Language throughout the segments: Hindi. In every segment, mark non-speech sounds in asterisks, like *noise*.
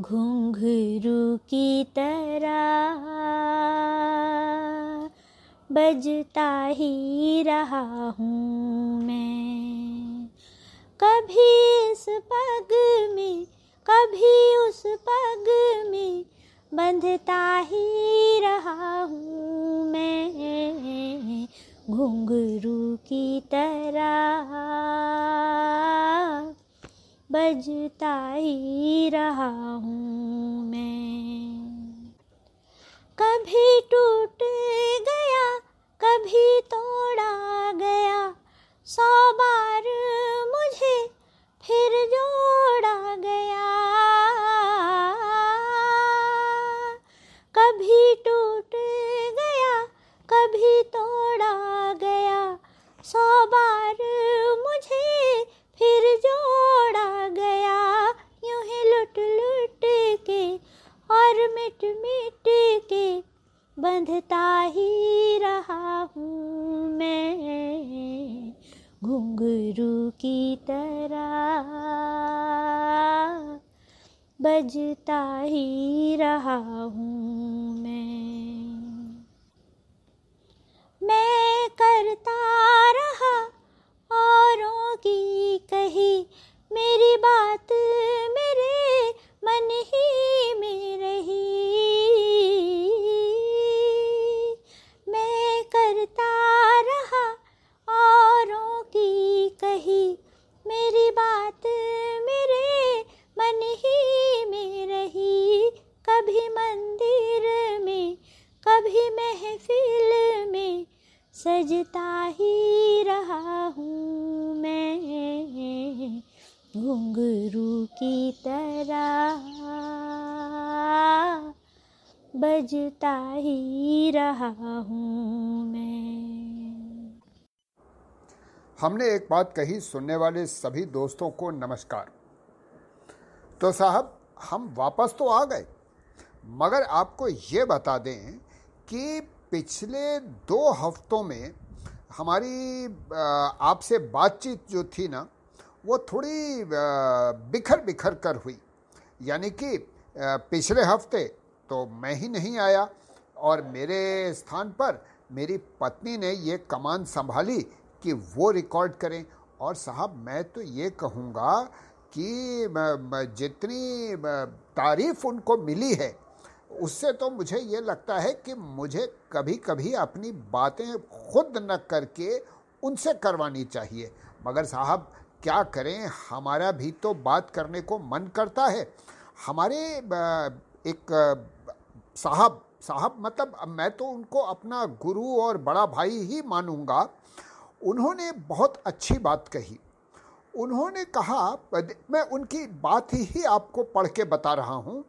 घुंघरू की तरह बजता ही रहा हूँ मैं। कभी इस पग में, कभी उस पग में बंधता ही रहा हूँ मैं। घुंघरू की तरह बजता ही रहा हूँ मैं। कभी टूट गया, कभी तोड़ा गया, सौ बार मुझे फिर जोड़ा गया। कभी टूट गया, कभी तोड़ा गया, सौ बार मुझे फिर जोड़ा गया, यूँ ही लुट लुट के और मिट मिट के बंधता ही रहा हूँ मैं घुंघरू की तरह। बजता ही रहा हूँ मैं। मैं करता रहा औरों की कही, मेरी बात मेरे मन ही में रही। मैं करता रहा औरों की कही, मेरी बात मेरे मन ही में रही। कभी मंदिर में, कभी महफिल में सजता ही रहा हूँ। घुंघरू की तरह बजता ही रहा हूँ मैं। हमने एक बात कही सुनने वाले सभी दोस्तों को नमस्कार। तो साहब, हम वापस तो आ गए, मगर आपको ये बता दें कि पिछले दो हफ्तों में हमारी आपसे बातचीत जो थी ना वो थोड़ी बिखर बिखर कर हुई। यानी कि पिछले हफ़्ते तो मैं ही नहीं आया और मेरे स्थान पर मेरी पत्नी ने ये कमान संभाली कि वो रिकॉर्ड करें। और साहब, मैं तो ये कहूँगा कि जितनी तारीफ़ उनको मिली है, उससे तो मुझे ये लगता है कि मुझे कभी कभी अपनी बातें खुद न करके उनसे करवानी चाहिए। मगर साहब क्या करें? हमारा भी तो बात करने को मन करता है। हमारे एक साहब साहब मतलब मैं तो उनको अपना गुरु और बड़ा भाई ही मानूँगा। उन्होंने बहुत अच्छी बात कही। उन्होंने कहा मैं उनकी बात ही आपको पढ़ के बता रहा हूँ।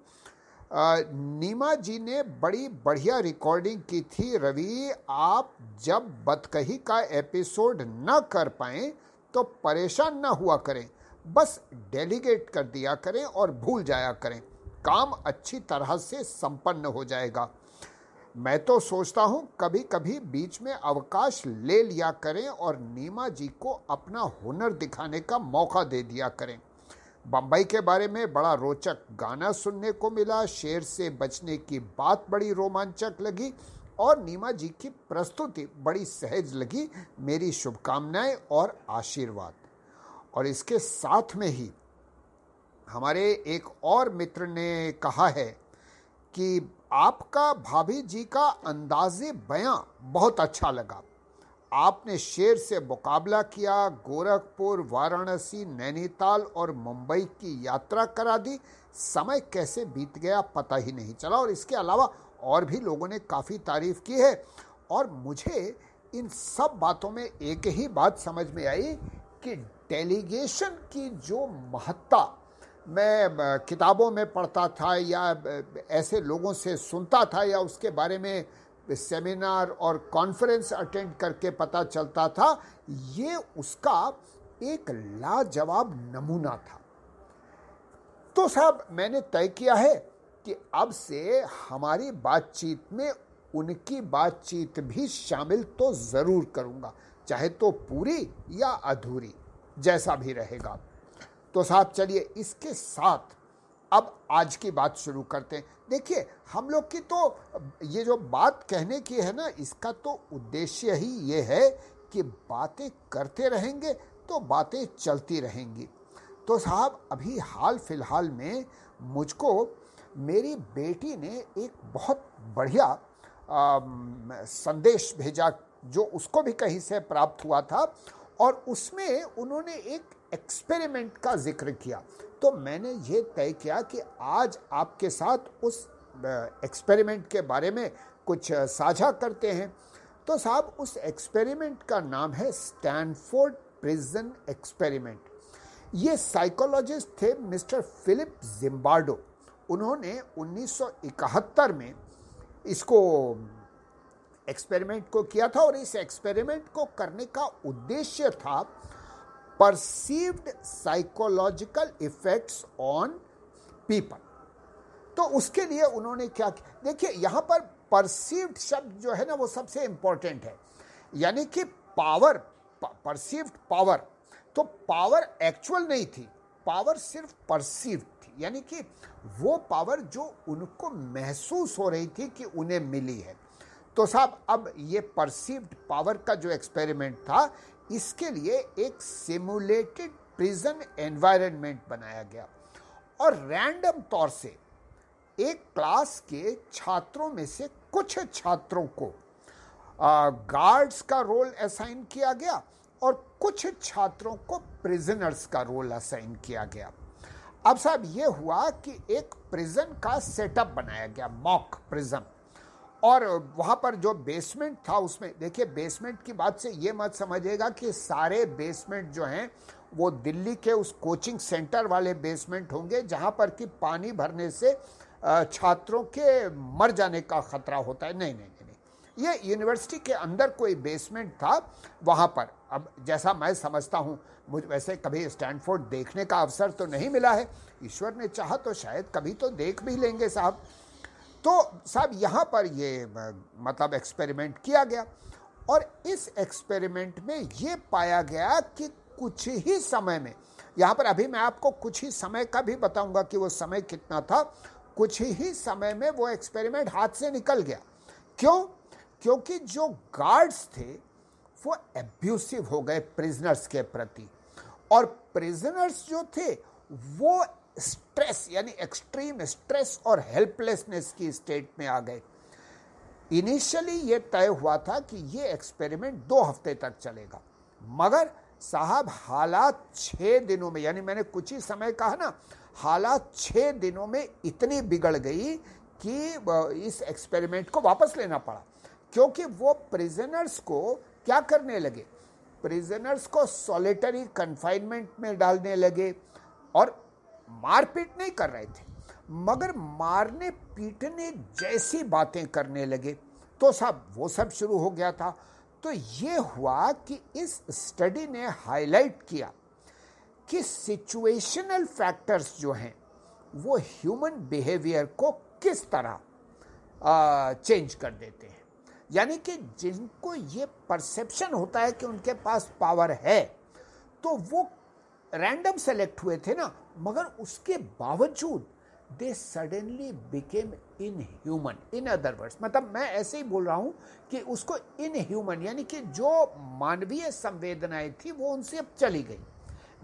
नीमा जी ने बड़ी बढ़िया रिकॉर्डिंग की थी, रवि। आप जब बतकही का एपिसोड न कर पाए तो परेशान ना हुआ करें। बस डेलीगेट कर दिया करें और भूल जाया करें। काम अच्छी तरह से संपन्न हो जाएगा। मैं तो सोचता हूँ कभी कभी बीच में अवकाश ले लिया करें और नीमा जी को अपना हुनर दिखाने का मौका दे दिया करें। बम्बई के बारे में बड़ा रोचक गाना सुनने को मिला। शेर से बचने की बात बड़ी रोमांचक लगी। और नीमा जी की प्रस्तुति बड़ी सहज लगी। मेरी शुभकामनाएँ और आशीर्वाद। और इसके साथ में ही हमारे एक और मित्र ने कहा है कि आपका भाभी जी का अंदाजे बयां बहुत अच्छा लगा। आपने शेर से मुकाबला किया, गोरखपुर, वाराणसी, नैनीताल और मुंबई की यात्रा करा दी। समय कैसे बीत गया पता ही नहीं चला। और इसके अलावा और भी लोगों ने काफ़ी तारीफ़ की है। और मुझे इन सब बातों में एक ही बात समझ में आई कि डेलीगेशन की जो महत्ता मैं किताबों में पढ़ता था या ऐसे लोगों से सुनता था या उसके बारे में सेमिनार और कॉन्फ्रेंस अटेंड करके पता चलता था, ये उसका एक लाजवाब नमूना था। तो साहब, मैंने तय किया है कि अब से हमारी बातचीत में उनकी बातचीत भी शामिल तो ज़रूर करूँगा, चाहे तो पूरी या अधूरी, जैसा भी रहेगा। तो साहब, चलिए इसके साथ अब आज की बात शुरू करते हैं। देखिए, हम लोग की तो ये जो बात कहने की है ना, इसका तो उद्देश्य ही ये है कि बातें करते रहेंगे तो बातें चलती रहेंगी। तो साहब, अभी हाल फ़िलहाल में मुझको मेरी बेटी ने एक बहुत बढ़िया संदेश भेजा जो उसको भी कहीं से प्राप्त हुआ था और उसमें उन्होंने एक एक्सपेरिमेंट का ज़िक्र किया। तो मैंने ये तय किया कि आज आपके साथ उस एक्सपेरिमेंट के बारे में कुछ साझा करते हैं। तो साहब, उस एक्सपेरिमेंट का नाम है स्टैनफोर्ड प्रिजन एक्सपेरिमेंट। ये साइकोलॉजिस्ट थे मिस्टर फिलिप जिम्बार्डो उन्होंने 1971 में इसको एक्सपेरिमेंट को किया था और इस एक्सपेरिमेंट को करने का उद्देश्य था perceived psychological effects on people तो उसके लिए उन्होंने क्या किया देखिए, यहाँ पर परसीव्ड शब्द जो है ना, वो सबसे इंपॉर्टेंट है। यानी कि पावर परसीव्ड पावर तो पावर एक्चुअल नहीं थी। पावर सिर्फ़ परसीव्ड थी यानी कि वो पावर जो उनको महसूस हो रही थी कि उन्हें मिली है। तो साहब, अब ये परसीव्ड पावर का जो एक्सपेरिमेंट था, इसके लिए एक सिमुलेटेड प्रिजन एनवायरनमेंट बनाया गया। और रैंडम तौर से एक क्लास के छात्रों में से कुछ छात्रों को गार्ड्स का रोल असाइन किया गया और कुछ छात्रों को प्रिजनर्स का रोल असाइन किया गया। अब साहब ये हुआ कि एक प्रिजन का सेटअप बनाया गया मॉक प्रिजन और वहाँ पर जो बेसमेंट था उसमें, देखिए बेसमेंट की बात से ये मत समझिएगा कि सारे बेसमेंट जो हैं, वो दिल्ली के उस कोचिंग सेंटर वाले बेसमेंट होंगे, जहाँ पर कि पानी भरने से छात्रों के मर जाने का खतरा होता है। नहीं नहीं नहीं ये यूनिवर्सिटी के अंदर कोई बेसमेंट था, वहाँ पर। अब जैसा मैं समझता हूँ, मुझ वैसे कभी स्टैंडफोर्ड देखने का अवसर तो नहीं मिला है। ईश्वर ने चाहा तो शायद कभी तो देख भी लेंगे साहब। तो साहब, यहाँ पर ये मतलब एक्सपेरिमेंट किया गया और इस एक्सपेरिमेंट में ये पाया गया कि कुछ ही समय में, यहाँ पर अभी मैं आपको कुछ ही समय का भी बताऊँगा कि वो समय कितना था, कुछ ही समय में वो एक्सपेरिमेंट हाथ से निकल गया। क्यों? क्योंकि जो गार्ड्स थे वो एब्यूसिव हो गए प्रिजनर्स के प्रति। और प्रिजनर्स जो थे, वो स्ट्रेस यानी एक्सट्रीम स्ट्रेस और हेल्पलेसनेस की स्टेट में आ गए। इनिशियली ये तय हुआ था कि ये एक्सपेरिमेंट दो हफ़्ते तक चलेगा। मगर साहब, हालात छः दिनों में, यानी मैंने कुछ ही समय कहा ना, हालात छः दिनों में इतनी बिगड़ गई कि इस एक्सपेरिमेंट को वापस लेना पड़ा। क्योंकि वो प्रिजनर्स को क्या करने लगे? प्रिजनर्स को सॉलिटरी कन्फाइनमेंट में डालने लगे और मारपीट नहीं कर रहे थे। मगर मारने पीटने जैसी बातें करने लगे। तो सब, वो सब शुरू हो गया था। तो ये हुआ कि इस स्टडी ने हाईलाइट किया कि सिचुएशनल फैक्टर्स जो हैं, वो ह्यूमन बिहेवियर को किस तरह चेंज कर देते हैं। यानी कि जिनको ये परसेप्शन होता है कि उनके पास पावर है तो वो रैंडम सेलेक्ट हुए थे ना, मगर उसके बावजूद they suddenly became inhuman in other words मतलब मैं ऐसे ही बोल रहा हूँ कि उसको इन ह्यूमन यानी कि जो मानवीय संवेदनाएँ थी वो उनसे अब चली गई।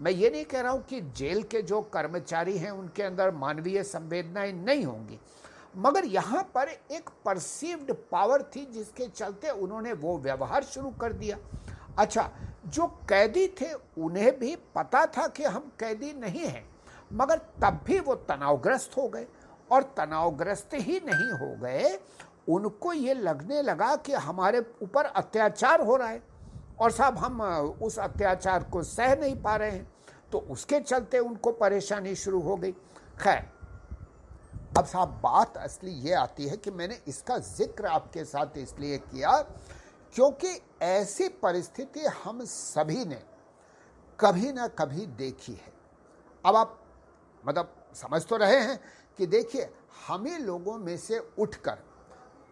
मैं ये नहीं कह रहा हूँ कि जेल के जो कर्मचारी हैं उनके अंदर मानवीय संवेदनाएँ नहीं होंगी। मगर यहाँ पर एक परसीव्ड पावर थी जिसके चलते उन्होंने वो व्यवहार शुरू कर दिया। अच्छा जो कैदी थे, उन्हें भी पता था कि हम कैदी नहीं हैं, मगर तब भी वो तनावग्रस्त हो गए और तनावग्रस्त ही नहीं हो गए, उनको ये लगने लगा कि हमारे ऊपर अत्याचार हो रहा है और साहब हम उस अत्याचार को सह नहीं पा रहे हैं। तो उसके चलते उनको परेशानी शुरू हो गई। खैर अब साहब बात असली ये आती है कि मैंने इसका ज़िक्र आपके साथ इसलिए किया क्योंकि ऐसी परिस्थिति हम सभी ने कभी ना कभी देखी है। अब आप मतलब समझ तो रहे हैं कि देखिए हम ही लोगों में से उठकर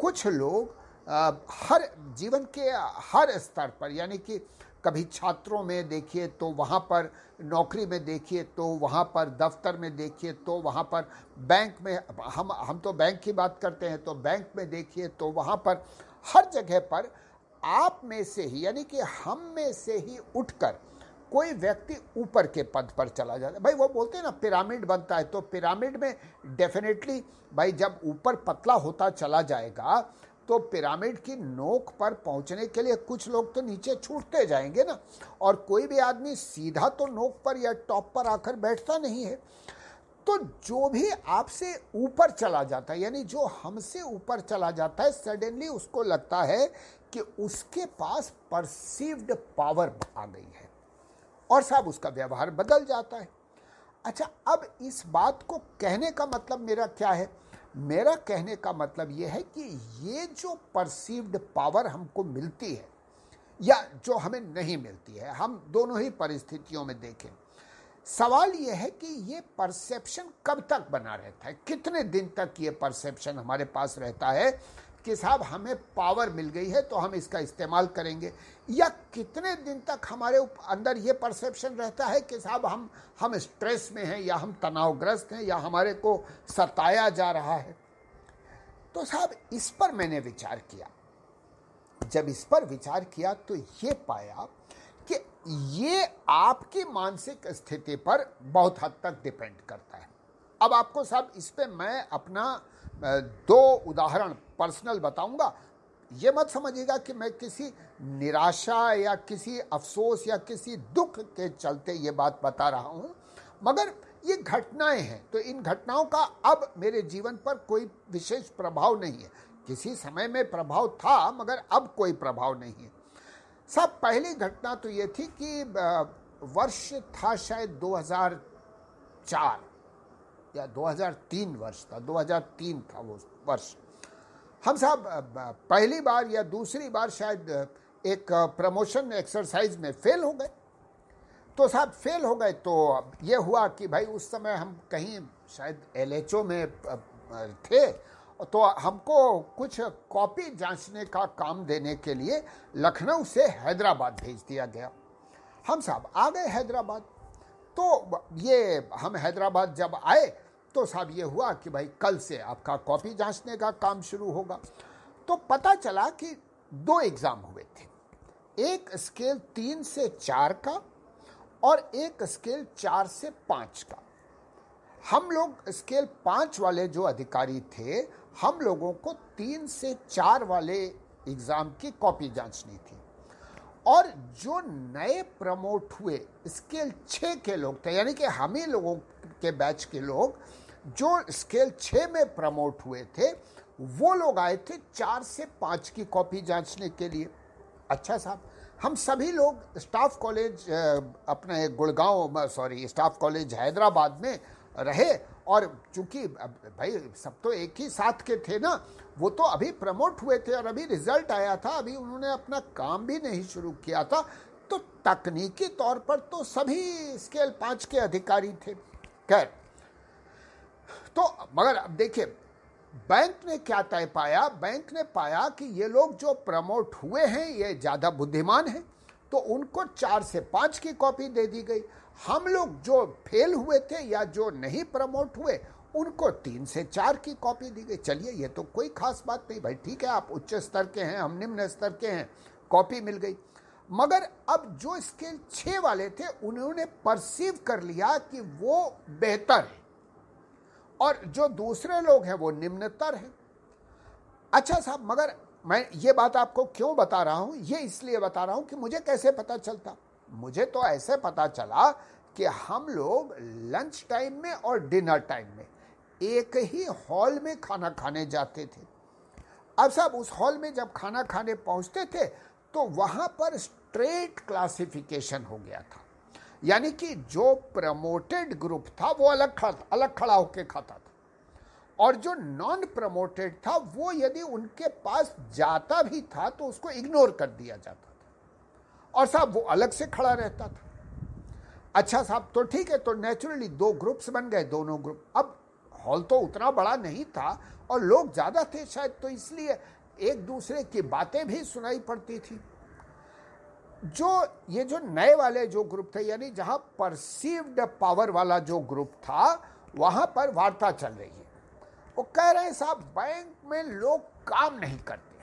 कुछ लोग आ, हर जीवन के हर स्तर पर यानी कि कभी छात्रों में देखिए तो वहाँ पर नौकरी में देखिए तो वहाँ पर दफ्तर में देखिए तो वहाँ पर बैंक में, हम हम तो बैंक की बात करते हैं तो बैंक में देखिए तो वहाँ पर हर जगह पर आप में से ही, यानी कि हम में से ही उठकर कोई व्यक्ति ऊपर के पद पर चला जाता है। भाई वो बोलते हैं ना, पिरामिड बनता है तो पिरामिड में डेफिनेटली भाई जब ऊपर पतला होता चला जाएगा तो पिरामिड की नोक पर पहुँचने के लिए कुछ लोग तो नीचे छूटते जाएँगे ना। और कोई भी आदमी सीधा तो नोक पर या टॉप पर आकर बैठता नहीं है। तो जो भी आपसे ऊपर चला जाता है, यानी जो हमसे ऊपर चला जाता है, सडनली उसको लगता है कि उसके पास परसीव्ड पावर आ गई है। और साहब उसका व्यवहार बदल जाता है। अच्छा अब इस बात को कहने का मतलब मेरा क्या है? मेरा कहने का मतलब ये है कि ये जो परसीव्ड पावर हमको मिलती है, या जो हमें नहीं मिलती है, हम दोनों ही परिस्थितियों में देखें। सवाल यह है कि ये परसेप्शन कब तक बना रहता है? कितने दिन तक ये परसेप्शन हमारे पास रहता है? कि साहब हमें पावर मिल गई है तो हम इसका इस्तेमाल करेंगे। या कितने दिन तक हमारे अंदर ये परसेप्शन रहता है कि साहब हम हम स्ट्रेस में हैं, या हम तनावग्रस्त हैं, या हमारे को सताया जा रहा है? तो साहब, इस पर मैंने विचार किया। जब इस पर विचार किया तो ये पाया कि ये आपकी मानसिक स्थिति पर बहुत हद तक डिपेंड करता है। अब आपको साहब, इस पर मैं अपना दो उदाहरण पर्सनल बताऊँगा, ये मत समझिएगा कि मैं किसी निराशा या किसी अफसोस या किसी दुख के चलते ये बात बता रहा हूँ। मगर ये घटनाएँ हैं तो इन घटनाओं का अब मेरे जीवन पर कोई विशेष प्रभाव नहीं है। किसी समय में प्रभाव था, मगर अब कोई प्रभाव नहीं है। सब पहली घटना तो ये थी कि वर्ष था शायद 2004 या 2003 वर्ष था 2003 था वो वर्ष। हम साहब पहली बार या दूसरी बार शायद एक प्रमोशन एक्सरसाइज में फेल हो गए। तो साहब फेल हो गए तो ये हुआ कि भाई उस समय हम कहीं शायद एलएचओ में थे। तो हमको कुछ कॉपी जांचने का काम देने के लिए लखनऊ से हैदराबाद भेज दिया गया। हम साहब आ गए हैदराबाद। तो ये हम हैदराबाद जब आए तो साहब ये हुआ कि भाई कल से आपका कॉपी जांचने का काम शुरू होगा। तो पता चला कि दो एग्ज़ाम हुए थे। एक स्केल तीन से चार का और एक स्केल चार से पाँच का। हम लोग स्केल पाँच वाले जो अधिकारी थे, हम लोगों को तीन से चार वाले एग्ज़ाम की कॉपी जांचनी थी। और जो नए प्रमोट हुए, स्केल छः के लोग थे, यानी कि हम ही लोगों के बैच के लोग जो स्केल छः में प्रमोट हुए थे, वो लोग आए थे चार से पाँच की कॉपी जांचने के लिए। अच्छा साहब, हम सभी लोग स्टाफ कॉलेज अपने Gurgaon sorry staff college Hyderabad में रहे और चूँकि भाई, सब तो एक ही साथ के थे ना, वो तो अभी प्रमोट हुए थे और अभी रिज़ल्ट आया था, अभी उन्होंने अपना काम भी नहीं शुरू किया था। तो तकनीकी तौर पर तो सभी स्केल पाँच के अधिकारी थे। खैर तो मगर अब देखिए, बैंक ने क्या तय पाया? बैंक ने पाया कि ये लोग जो प्रमोट हुए हैं, ये ज़्यादा बुद्धिमान हैं तो उनको चार से पाँच की कॉपी दे दी गई। हम लोग जो फेल हुए थे या जो नहीं प्रमोट हुए, उनको तीन से चार की कॉपी दी गई। चलिए, ये तो कोई खास बात नहीं भाई, ठीक है, आप उच्च स्तर के हैं, हम निम्न स्तर के हैं, कॉपी मिल गई। मगर अब जो स्केल छः वाले थे, उन्होंने परसीव कर लिया कि वो बेहतर है। और जो दूसरे लोग हैं, वो निम्नतर हैं। अच्छा साहब, मगर मैं ये बात आपको क्यों बता रहा हूँ? ये इसलिए बता रहा हूँ कि मुझे कैसे पता चलता? मुझे तो ऐसे पता चला कि हम लोग लंच टाइम में और डिनर टाइम में एक ही हॉल में खाना खाने जाते थे। अब साहब, उस हॉल में जब खाना खाने पहुँचते थे तो वहाँ पर स्ट्रेट क्लासिफिकेशन हो गया था। यानी कि जो प्रमोटेड ग्रुप था, वो अलग खड़ा अलग खड़ा होकर खाता था। और जो नॉन प्रमोटेड था, वो यदि उनके पास जाता भी था तो उसको इग्नोर कर दिया जाता था। और साहब, वो अलग से खड़ा रहता था। अच्छा साहब तो ठीक है तो नेचुरली दो ग्रुप्स बन गए, दोनों ग्रुप अब हॉल तो उतना बड़ा नहीं था, और लोग ज़्यादा थे शायद तो इसलिए एक दूसरे की बातें भी सुनाई पड़ती थी। जो, ये जो नए वाले जो ग्रुप थे, यानी जहाँ परसीव्ड पावर वाला जो ग्रुप था, वहाँ पर वार्ता चल रही है। वो कह रहे हैं, साहब बैंक में लोग काम नहीं करते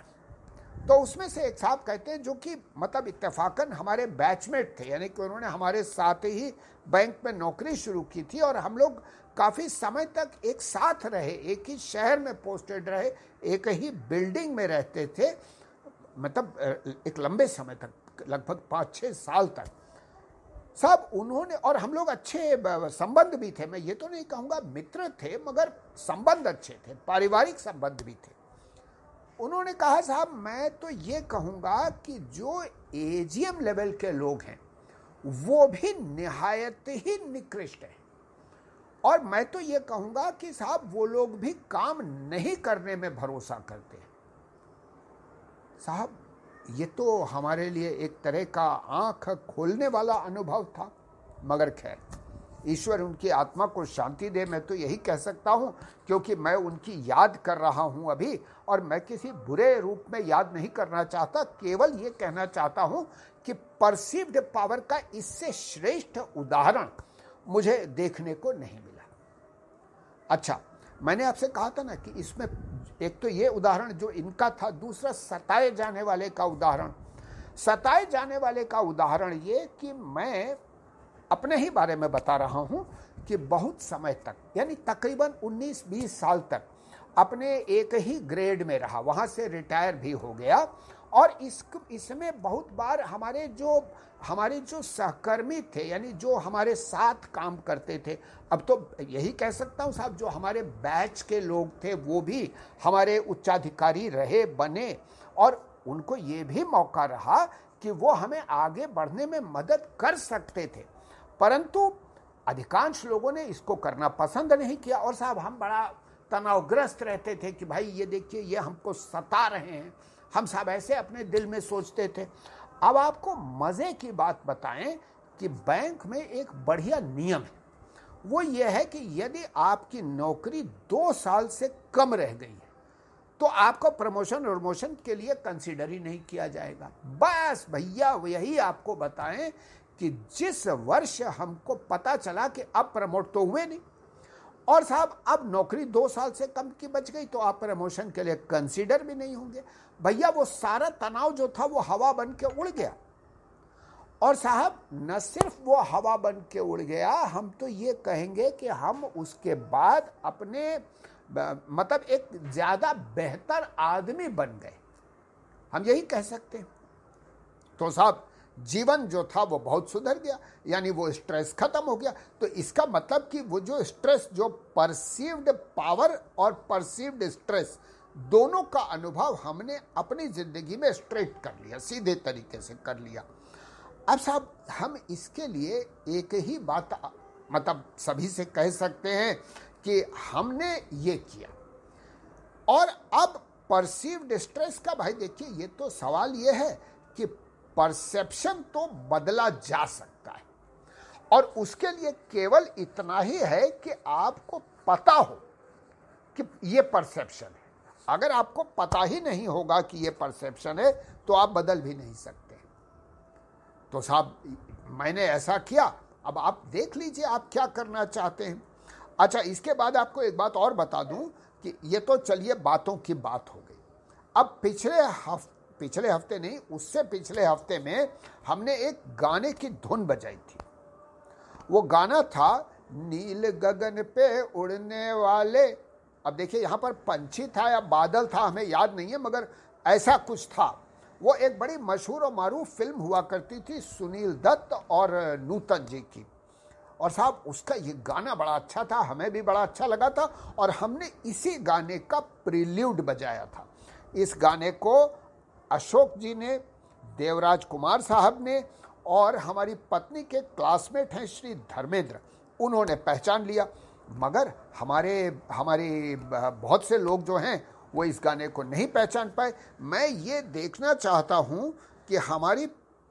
तो उसमें से एक साहब कहते हैं, जो कि मतलब इत्तेफाकन हमारे बैचमेट थे, यानी कि उन्होंने हमारे साथ ही बैंक में नौकरी शुरू की थी और हम लोग काफ़ी समय तक एक साथ रहे, एक ही शहर में पोस्टेड रहे, एक ही बिल्डिंग में रहते थे मतलब एक लंबे समय तक। लगभग पाँच छः साल तक। सब उन्होंने और हम लोग अच्छे संबंध भी थे। मैं ये तो नहीं कहूँगा मित्र थे, मगर संबंध अच्छे थे, पारिवारिक संबंध भी थे। उन्होंने कहा, साहब, मैं तो ये कहूँगा कि जो एजीएम लेवल के लोग हैं, वो भी निहायत ही निकृष्ट है। और मैं तो ये कहूँगा कि, साहब, वो लोग भी काम नहीं करने में भरोसा करते साहब ये तो हमारे लिए एक तरह का आँख खोलने वाला अनुभव था। मगर खैर, ईश्वर उनकी आत्मा को शांति दे, मैं तो यही कह सकता हूँ, क्योंकि मैं उनकी याद कर रहा हूँ अभी, और मैं किसी बुरे रूप में याद नहीं करना चाहता, केवल ये कहना चाहता हूँ कि परसिव्ड पावर का इससे श्रेष्ठ उदाहरण मुझे देखने को नहीं मिला। अच्छा मैंने आपसे कहा था ना कि इसमें एक तो ये उदाहरण जो इनका था, दूसरा सताए जाने वाले का उदाहरण। सताए जाने वाले का उदाहरण ये कि मैं अपने ही बारे में बता रहा हूँ कि बहुत समय तक, यानी तकरीबन 19-20 साल तक, अपने एक ही ग्रेड में रहा, वहाँ से रिटायर भी हो गया और इस, इसमें बहुत बार हमारे जो हमारे जो सहकर्मी थे, यानी जो हमारे साथ काम करते थे, अब तो यही कह सकता हूँ साहब, जो हमारे बैच के लोग थे, वो भी हमारे उच्चाधिकारी रहे, बने, और उनको ये भी मौका रहा कि वो हमें आगे बढ़ने में मदद कर सकते थे। परंतु अधिकांश लोगों ने इसको करना पसंद नहीं किया, और साहब, हम बड़ा तनावग्रस्त रहते थे कि भाई, ये देखिए, ये हमको सता रहे हैं। हम सब ऐसे अपने दिल में सोचते थे। अब आपको मज़े की बात बताएँ कि बैंक में एक बढ़िया नियम है। वो ये है कि यदि आपकी नौकरी दो साल से कम रह गई है तो आपको प्रमोशन प्रमोशन के लिए कंसिडर ही नहीं किया जाएगा। बस भैया, यही आपको बताएँ कि जिस वर्ष हमको पता चला कि अब प्रमोट तो हुए नहीं और साहब, अब नौकरी दो साल से कम की बच गई तो आप प्रमोशन के लिए कंसीडर भी नहीं होंगे। भैया, वो सारा तनाव जो था, वो हवा बन के उड़ गया। और साहब, न सिर्फ़ वो हवा बन के उड़ गया, हम तो ये कहेंगे कि हम उसके बाद अपने मतलब एक ज़्यादा बेहतर आदमी बन गए। हम यही कह सकते हैं। तो साहब जीवन जो था वो बहुत सुधर गया, यानी वो स्ट्रेस खत्म हो गया। तो इसका मतलब कि वो जो स्ट्रेस जो परसीव्ड पावर और परसीव्ड स्ट्रेस दोनों का अनुभव हमने अपनी ज़िंदगी में स्ट्रेट कर लिया, सीधे तरीके से कर लिया। अब साहब, हम इसके लिए एक ही बात मतलब सभी से कह सकते हैं कि हमने ये किया। और अब परसीव्ड स्ट्रेस का भाई देखिए, ये तो सवाल ये है कि परसेप्शन तो बदला जा सकता है। और उसके लिए केवल इतना ही है कि आपको पता हो कि ये परसेप्शन है। अगर आपको पता ही नहीं होगा कि ये परसेप्शन है तो आप बदल भी नहीं सकते। तो साहब, मैंने ऐसा किया। अब आप देख लीजिए आप क्या करना चाहते हैं। अच्छा इसके बाद आपको एक बात और बता दूँ कि ये तो चलिए बातों की बात हो गई। अब पिछले हफ़्ते पिछले हफ़्ते नहीं, उससे पिछले हफ़्ते में हमने एक गाने की धुन बजाई थी। वो गाना था, नील गगन पे उड़ने वाले। अब देखिए, यहाँ पर पंछी था या बादल था, हमें याद नहीं है, मगर ऐसा कुछ था। वो एक बड़ी मशहूर और मारूफ फ़िल्म हुआ करती थी, सुनील दत्त और नूतन जी की। और साहब, उसका ये गाना बड़ा अच्छा था, हमें भी बड़ा अच्छा लगा था, और हमने इसी गाने का प्रिल्यूड बजाया था। इस गाने को अशोक जी ने, देवराज कुमार साहब ने और हमारी पत्नी के क्लासमेट हैं श्री धर्मेंद्र, उन्होंने पहचान लिया। मगर हमारे हमारे बहुत से लोग जो हैं, वो इस गाने को नहीं पहचान पाए। मैं ये देखना चाहता हूँ कि हमारी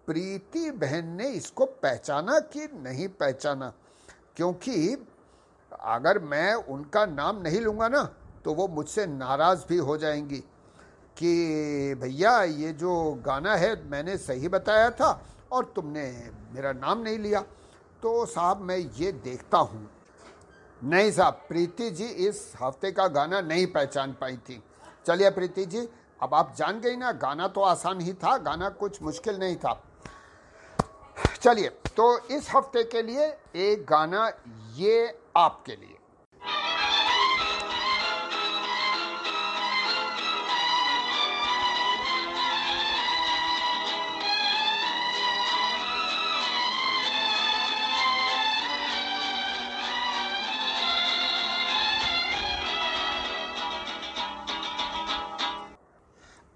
प्रीति बहन ने इसको पहचाना कि नहीं पहचाना। क्योंकि अगर मैं उनका नाम नहीं लूँगा ना तो वो मुझसे नाराज़ भी हो जाएँगी। कि भैया, ये जो गाना है, मैंने सही बताया था और तुमने मेरा नाम नहीं लिया। तो साहब, मैं ये देखता हूँ। नहीं साहब, प्रीति जी इस हफ़्ते का गाना नहीं पहचान पाई थी। चलिए प्रीति जी, अब आप जान गई ना, गाना तो आसान ही था, गाना कुछ मुश्किल नहीं था। चलिए तो इस हफ़्ते के लिए एक गाना ये आपके लिए।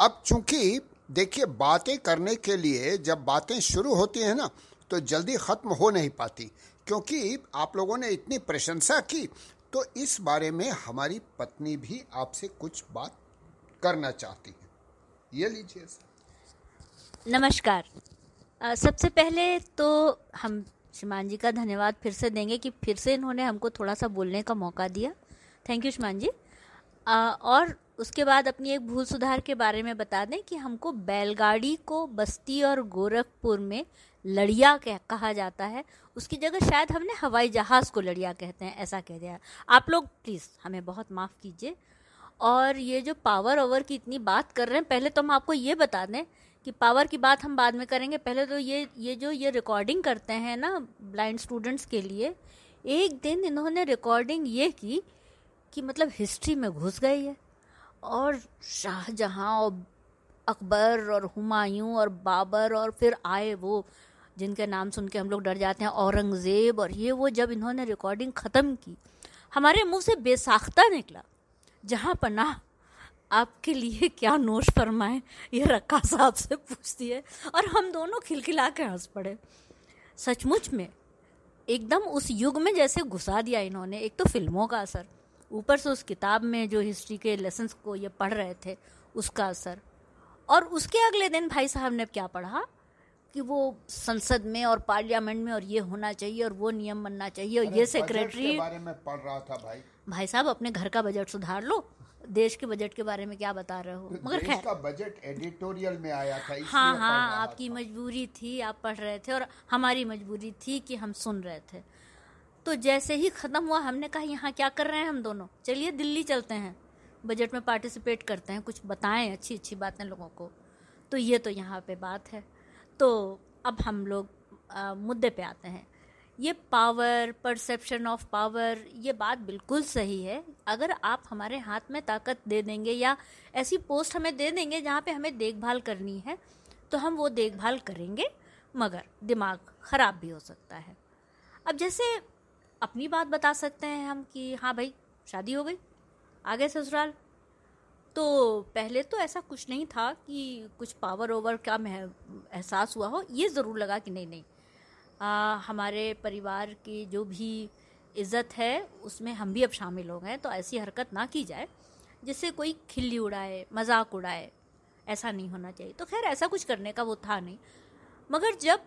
अब चूँकि देखिए बातें करने के लिए जब बातें शुरू होती हैं ना तो जल्दी ख़त्म हो नहीं पाती। क्योंकि आप लोगों ने इतनी प्रशंसा की तो इस बारे में हमारी पत्नी भी आपसे कुछ बात करना चाहती है। ये लीजिए नमस्कार। सबसे पहले तो हम श्रीमान जी का धन्यवाद फिर से देंगे कि फिर से इन्होंने हमको थोड़ा सा बोलने का मौका दिया। थैंक यू श्रीमान जी। आ, और उसके बाद अपनी एक भूल सुधार के बारे में बता दें कि हमको बैलगाड़ी को बस्ती और गोरखपुर में लड़िया कह, कहा जाता है। उसकी जगह शायद हमने हवाई जहाज़ को लड़िया कहते हैं, ऐसा कह दिया। आप लोग प्लीज़ हमें बहुत माफ़ कीजिए। और ये जो पावर ओवर की इतनी बात कर रहे हैं, पहले तो हम आपको ये बता दें कि पावर की बात हम बाद में करेंगे। पहले तो ये ये जो ये रिकॉर्डिंग करते हैं ना ब्लाइंड स्टूडेंट्स के लिए, एक दिन इन्होंने रिकॉर्डिंग ये की कि मतलब हिस्ट्री में घुस गई है। और शाहजहाँ और अकबर और हुमायूं और बाबर और फिर आए वो, जिनके नाम सुन के हम लोग डर जाते हैं, औरंगज़ेब और ये वो, जब इन्होंने रिकॉर्डिंग ख़त्म की, हमारे मुँह से बेसाख्ता निकला, जहाँ पना आपके लिए क्या नोश फरमाए, ये रक्का साहब से पूछती है, और हम दोनों खिलखिला के हंस पड़े। सचमुच में, एकदम उस युग में जैसे घुसा दिया इन्होंने, एक तो फ़िल्मों का असर ऊपर से उस किताब में जो हिस्ट्री के लेसन्स को ये पढ़ रहे थे उसका असर। और उसके अगले दिन भाई साहब ने क्या पढ़ा? कि वो संसद में और पार्लियामेंट में और ये होना चाहिए और वो नियम बनना चाहिए और ये सेक्रेटरी बारे में पढ़ रहा था भाई। भाई साहब अपने घर का बजट सुधार लो। देश के बजट के बारे में क्या बता रहे हो? मगर खैर। का बजट एडिटोरियल में आया था हाँ हाँ आपकी मजबूरी थी आप पढ़ रहे थे और हमारी मजबूरी थी कि हम सुन रहे थे। तो जैसे ही ख़त्म हुआ हमने कहा यहाँ क्या कर रहे हैं हम दोनों? चलिए दिल्ली चलते हैं। बजट में पार्टिसिपेट करते हैं कुछ बताएँ अच्छी अच्छी बातें लोगों को। तो ये तो यहाँ पे बात है। तो अब हम लोग आ, मुद्दे पे आते हैं। ये पावर परसेप्शन ऑफ़ पावर ये बात बिल्कुल सही है। अगर आप हमारे हाथ में ताकत दे देंगे या ऐसी पोस्ट हमें दे देंगे जहाँ पे हमें देखभाल करनी है तो हम वो देखभाल करेंगे मगर दिमाग ख़राब भी हो सकता है। अब जैसे अपनी बात बता सकते हैं हम कि हाँ भाई शादी हो गई आ गए ससुराल। तो पहले तो ऐसा कुछ नहीं था कि कुछ पावर ओवर का एहसास हुआ हो ये ज़रूर लगा कि नहीं नहीं। आ, हमारे परिवार की जो भी इज़्ज़त है उसमें हम भी अब शामिल हो गए तो ऐसी हरकत ना की जाए जिससे कोई खिल्ली उड़ाए मज़ाक उड़ाए ऐसा नहीं होना चाहिए। तो खैर ऐसा कुछ करने का वो था नहीं। मगर जब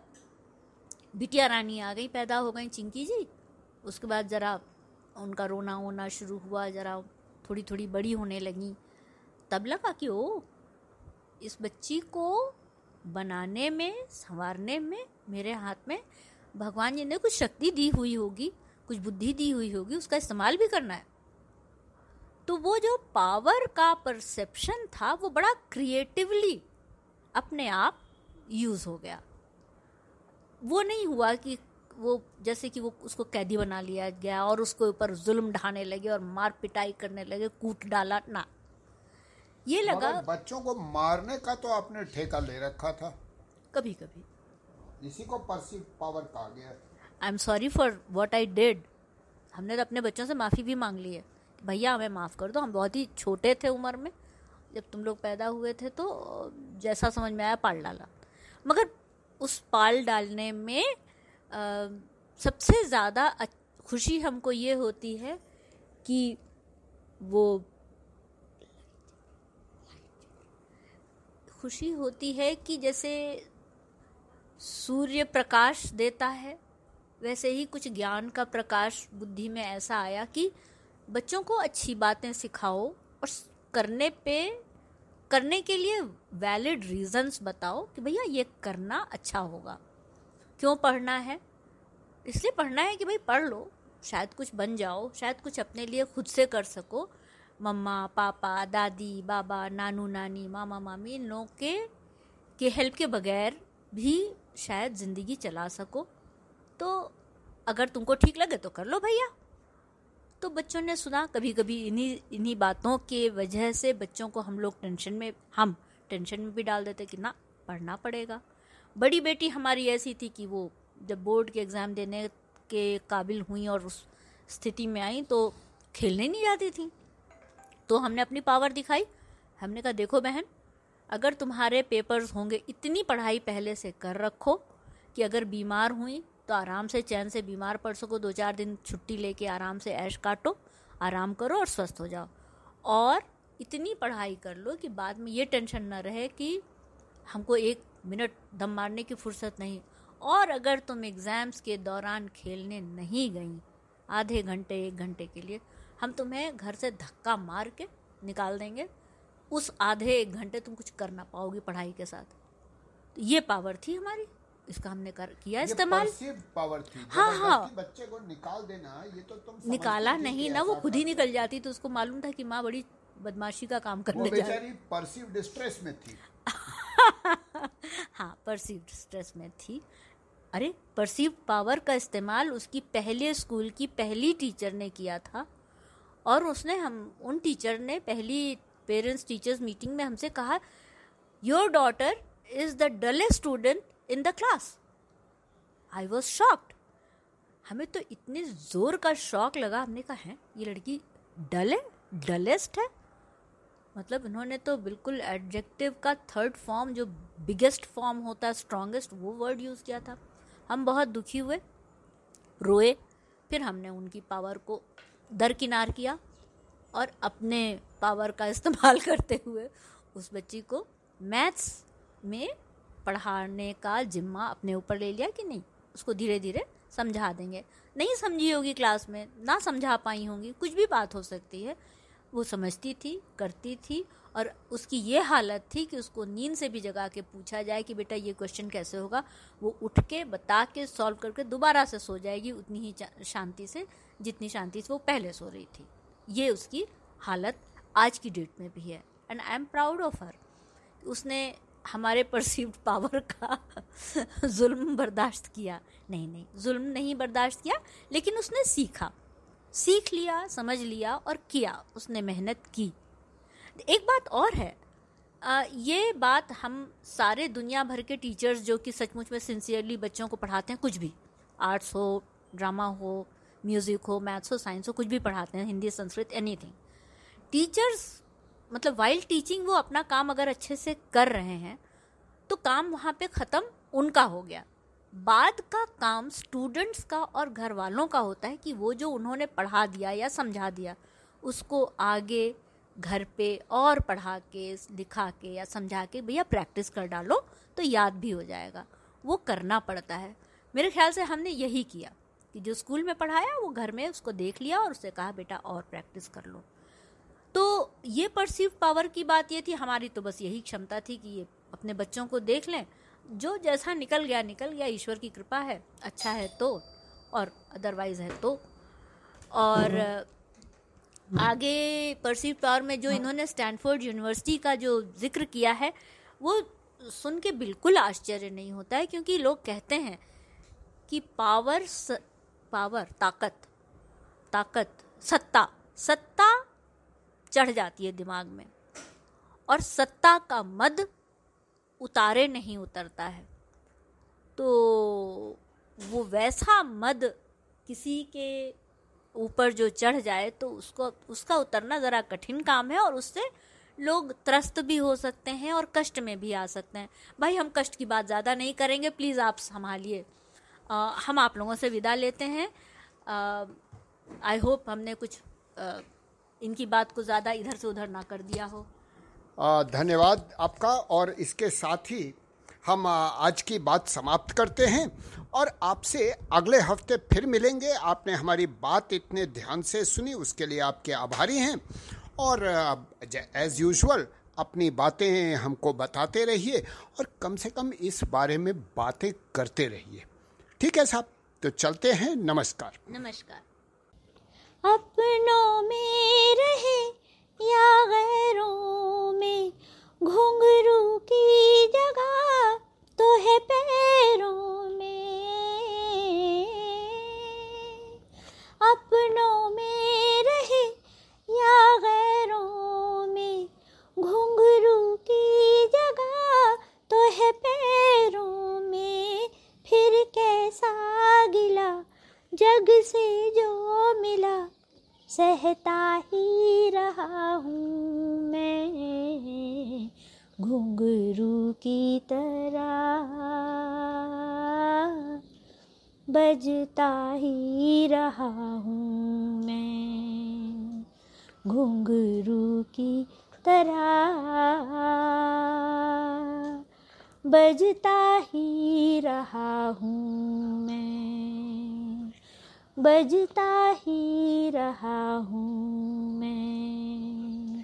बिटिया रानी आ गई पैदा हो गई चिंकी जी उसके बाद ज़रा उनका रोना वोना शुरू हुआ, ज़रा थोड़ी थोड़ी बड़ी होने लगी। तब लगा कि ओ इस बच्ची को बनाने में, संवारने में, मेरे हाथ में भगवान जी ने कुछ शक्ति दी हुई होगी, कुछ बुद्धि दी हुई होगी, उसका इस्तेमाल भी करना है। तो वो जो पावर का परसेप्शन था, वो बड़ा क्रिएटिवली अपने आप यूज़ हो गया। वो नहीं हुआ कि वो जैसे कि वो उसको कैदी बना लिया गया और उसके ऊपर जुल्म ढाने लगे और मार पिटाई करने लगे कूट डाला ना। ये लगा बच्चों को मारने का तो आपने ठेका ले रखा था। कभी कभी। इसी को परसिव पावर कहा गया। I am sorry for what I did हमने तो अपने बच्चों से माफ़ी भी मांग ली है। भैया हमें माफ़ कर दो हम बहुत ही छोटे थे उम्र में। जब तुम लोग पैदा हुए थे तो जैसा समझ में आया पाल डाला। मगर उस पाल डालने में सबसे ज़्यादा खुशी हमको ये होती है कि वो खुशी होती है कि जैसे सूर्य प्रकाश देता है, वैसे ही कुछ ज्ञान का प्रकाश बुद्धि में ऐसा आया कि बच्चों को अच्छी बातें सिखाओ और करने पे, करने के लिए वैलिड रीजंस बताओ कि भैया ये करना अच्छा होगा। क्यों पढ़ना है? इसलिए पढ़ना है कि भाई पढ़ लो। शायद कुछ बन जाओ, शायद कुछ अपने लिए खुद से कर सको। मम्मा, पापा, दादी, बाबा, नानू, नानी, मामा, मामी, इन लोगों के के हेल्प के बगैर भी शायद ज़िंदगी चला सको। तो अगर तुमको ठीक लगे तो कर लो भैया। तो बच्चों ने सुना कभी कभी इन्हीं इन्हीं बातों के वजह से बच्चों को हम लोग टेंशन में, हम टेंशन में भी डाल देते कि ना, पढ़ना पड़ेगा। बड़ी बेटी हमारी ऐसी थी कि वो जब बोर्ड के एग्ज़ाम देने के काबिल हुई और उस स्थिति में आई तो खेलने नहीं जाती थी। तो हमने अपनी पावर दिखाई। हमने कहा, देखो बहन, अगर तुम्हारे पेपर्स होंगे, इतनी पढ़ाई पहले से कर रखो कि अगर बीमार हुई तो आराम से, चैन से बीमार पड़ सको। दो चार दिन छुट्टी लेके आराम से ऐश काटो, आराम करो और स्वस्थ हो जाओ। और इतनी पढ़ाई कर लो कि बाद में ये टेंशन ना रहे कि हमको एक मिनट दम मारने की फुर्सत नहीं। और अगर तुम एग्ज़ाम्स के दौरान खेलने नहीं गई आधे घंटे एक घंटे के लिए हम तुम्हें घर से धक्का मार के निकाल देंगे। उस आधे एक घंटे तुम कुछ कर ना पाओगी पढ़ाई के साथ। तो ये पावर थी हमारी। इसका हमने कर किया इस्तेमाल। पावर थी। हाँ हाँ। बच्चे को निकाल देना ये तो तुम निकाला नहीं ना वो खुद ही निकल जाती तो उसको मालूम था कि माँ बड़ी बदमाशी का काम करने जा रही परसीव डिस्ट्रेस में थी। *laughs* *laughs* हाँ परसीव स्ट्रेस में थी। अरे परसीव पावर का इस्तेमाल उसकी पहले स्कूल की पहली टीचर ने किया था और उसने हम, उन टीचर ने पहली पेरेंट्स टीचर्स मीटिंग में हमसे कहा your daughter is the dullest student in the class I was shocked हमें तो इतने ज़ोर का शौक लगा। हमने कहा, है, ये लड़की डल है? डलेस्ट है? मतलब इन्होंने तो बिल्कुल एडजेक्टिव का थर्ड फॉर्म जो बिगेस्ट फॉर्म होता है स्ट्रॉन्गेस्ट वो वर्ड यूज़ किया था। हम बहुत दुखी हुए, रोए, फिर हमने उनकी पावर को दरकिनार किया और अपने पावर का इस्तेमाल *laughs* करते हुए उस बच्ची को मैथ्स में पढ़ाने का जिम्मा अपने ऊपर ले लिया कि नहीं, उसको धीरे धीरे समझा देंगे। नहीं समझी होगी क्लास में, ना समझा पाई होंगी, कुछ भी बात हो सकती है। वो समझती थी, करती थी और उसकी ये हालत थी कि उसको नींद से भी जगा के पूछा जाए कि बेटा ये क्वेश्चन कैसे होगा? वो उठ के, बता के सॉल्व करके दोबारा से सो जाएगी उतनी ही शांति से, जितनी शांति से वो पहले सो रही थी। ये उसकी हालत आज की डेट में भी है। And I am proud of her उसने हमारे परसीव्ड पावर का *laughs* जुल्म बर्दाश्त किया। नहीं नहीं, जुल्म नहीं बर्दाश्त किया, लेकिन उसने सीखा। सीख लिया समझ लिया और किया उसने मेहनत की। एक बात और है आ, ये बात हम सारे दुनिया भर के टीचर्स जो कि सचमुच में सिंसियरली बच्चों को पढ़ाते हैं कुछ भी। आर्ट्स हो ड्रामा हो म्यूज़िक हो मैथ्स हो साइंस हो कुछ भी पढ़ाते हैं हिंदी संस्कृत एनीथिंग टीचर्स मतलब वाइल्ड टीचिंग वो अपना काम अगर अच्छे से कर रहे हैं तो काम वहाँ पे ख़त्म उनका हो गया। बाद का काम स्टूडेंट्स का और घर वालों का होता है कि वो जो उन्होंने पढ़ा दिया या समझा दिया, उसको आगे घर पे और पढ़ा के, लिखा के या समझा के भैया प्रैक्टिस कर डालो तो याद भी हो जाएगा। वो करना पड़ता है। मेरे ख्याल से हमने यही किया कि जो स्कूल में पढ़ाया, वो घर में उसको देख लिया और उससे कहा, बेटा और प्रैक्टिस कर लो। तो ये परसीव पावर की बात ये थी। हमारी तो बस यही क्षमता थी कि ये अपने बच्चों को देख लें जो जैसा निकल गया निकल गया ईश्वर की कृपा है अच्छा है तो और अदरवाइज़ है तो। और आगे परसीव पावर में जो इन्होंने स्टैनफोर्ड यूनिवर्सिटी का जो ज़िक्र किया है वो सुन के बिल्कुल आश्चर्य नहीं होता है क्योंकि लोग कहते हैं कि पावर स, पावर ताकत ताकत सत्ता सत्ता चढ़ जाती है दिमाग में। और सत्ता का मद उतारे नहीं उतरता है। तो वो वैसा मद किसी के ऊपर जो चढ़ जाए तो उसको उसका उतरना ज़रा कठिन काम है और उससे लोग त्रस्त भी हो सकते हैं और कष्ट में भी आ सकते हैं। भाई हम कष्ट की बात ज़्यादा नहीं करेंगे प्लीज़ आप संभालिए। हम आप लोगों से विदा लेते हैं। आई होप हमने कुछ आ, इनकी बात को ज़्यादा इधर से उधर ना कर दिया हो। धन्यवाद आपका और इसके साथ ही हम आज की बात समाप्त करते हैं और आपसे अगले हफ़्ते फिर मिलेंगे। आपने हमारी बात इतने ध्यान से सुनी, उसके लिए आपके आभारी हैं। और एज़ यूजुअल अपनी बातें हमको बताते रहिए और कम से कम इस बारे में बातें करते रहिए। ठीक है साहब तो चलते हैं। नमस्कार। नमस्कार। अपनों में रहे या गैरों में घुंघरू की जगह तो है पैरों में बजता ही रहा हूँ मैं घुंघरू की तरह। बजता ही रहा हूँ मैं, बजता ही रहा हूँ मैं।